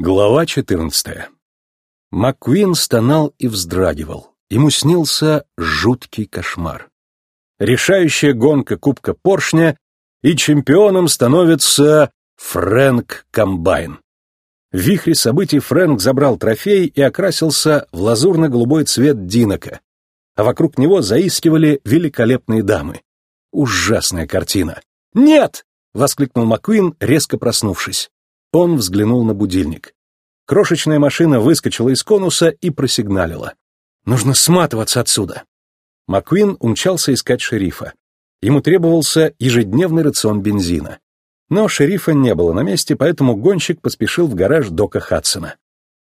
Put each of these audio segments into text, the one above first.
Глава 14. Маккуин стонал и вздрагивал. Ему снился жуткий кошмар. Решающая гонка Кубка Поршня, и чемпионом становится Фрэнк Комбайн. В вихре событий Фрэнк забрал трофей и окрасился в лазурно-голубой цвет Динока, а вокруг него заискивали великолепные дамы. Ужасная картина. «Нет!» — воскликнул Маккуин, резко проснувшись. Он взглянул на будильник. Крошечная машина выскочила из конуса и просигналила. «Нужно сматываться отсюда!» Маккуин умчался искать шерифа. Ему требовался ежедневный рацион бензина. Но шерифа не было на месте, поэтому гонщик поспешил в гараж Дока Хадсона.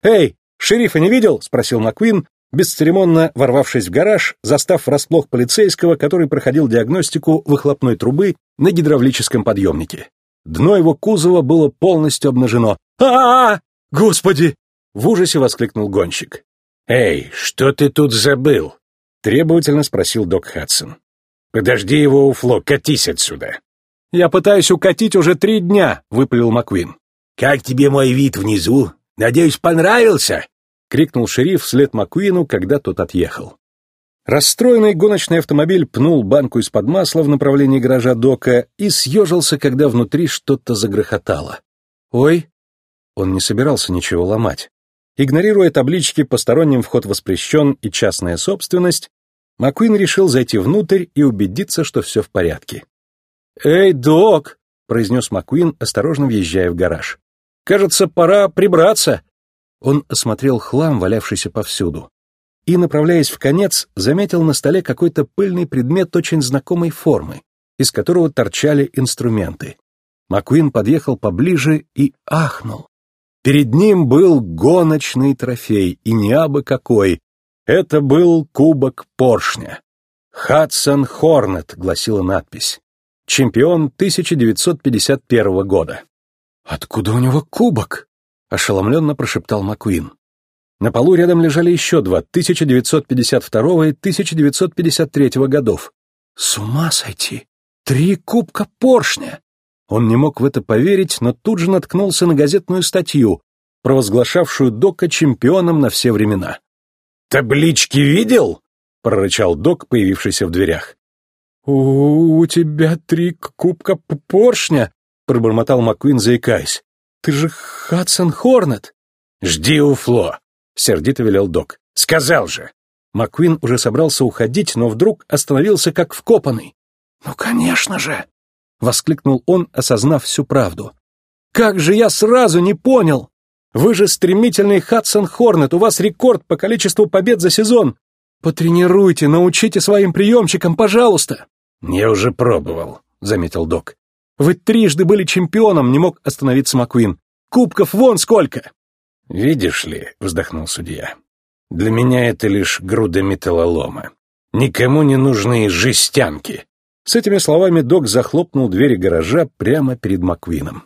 «Эй, шерифа не видел?» — спросил Маккуин, бесцеремонно ворвавшись в гараж, застав врасплох полицейского, который проходил диагностику выхлопной трубы на гидравлическом подъемнике. Дно его кузова было полностью обнажено. а а, -а! Господи!» — в ужасе воскликнул гонщик. «Эй, что ты тут забыл?» — требовательно спросил док Хадсон. «Подожди его у Фло, катись отсюда!» «Я пытаюсь укатить уже три дня!» — выпалил Маквин. «Как тебе мой вид внизу? Надеюсь, понравился?» — крикнул шериф вслед Маквину, когда тот отъехал. Расстроенный гоночный автомобиль пнул банку из-под масла в направлении гаража Дока и съежился, когда внутри что-то загрохотало. «Ой!» Он не собирался ничего ломать. Игнорируя таблички «Посторонним вход воспрещен» и «Частная собственность», Маккуин решил зайти внутрь и убедиться, что все в порядке. «Эй, Док!» — произнес Маккуин, осторожно въезжая в гараж. «Кажется, пора прибраться!» Он осмотрел хлам, валявшийся повсюду и, направляясь в конец, заметил на столе какой-то пыльный предмет очень знакомой формы, из которого торчали инструменты. Маккуин подъехал поближе и ахнул. Перед ним был гоночный трофей, и не абы какой. Это был кубок поршня. «Хадсон Хорнет», — гласила надпись. Чемпион 1951 года. «Откуда у него кубок?» — ошеломленно прошептал Маккуин. На полу рядом лежали еще два, 1952 и 1953 годов. С ума сойти! Три кубка поршня! Он не мог в это поверить, но тут же наткнулся на газетную статью, провозглашавшую Дока чемпионом на все времена. «Таблички видел?» — прорычал Док, появившийся в дверях. «У, -у тебя три кубка поршня!» — пробормотал Маккуин, заикаясь. «Ты же Хадсон Хорнет!» «Жди у Фло!» — сердито велел док. «Сказал же!» Маккуин уже собрался уходить, но вдруг остановился как вкопанный. «Ну, конечно же!» — воскликнул он, осознав всю правду. «Как же я сразу не понял! Вы же стремительный Хадсон Хорнет, у вас рекорд по количеству побед за сезон! Потренируйте, научите своим приемчикам, пожалуйста!» «Я уже пробовал», — заметил док. «Вы трижды были чемпионом», — не мог остановиться Маккуин. «Кубков вон сколько!» «Видишь ли», — вздохнул судья, — «для меня это лишь груда металлолома. Никому не нужны жестянки». С этими словами док захлопнул двери гаража прямо перед Маквином.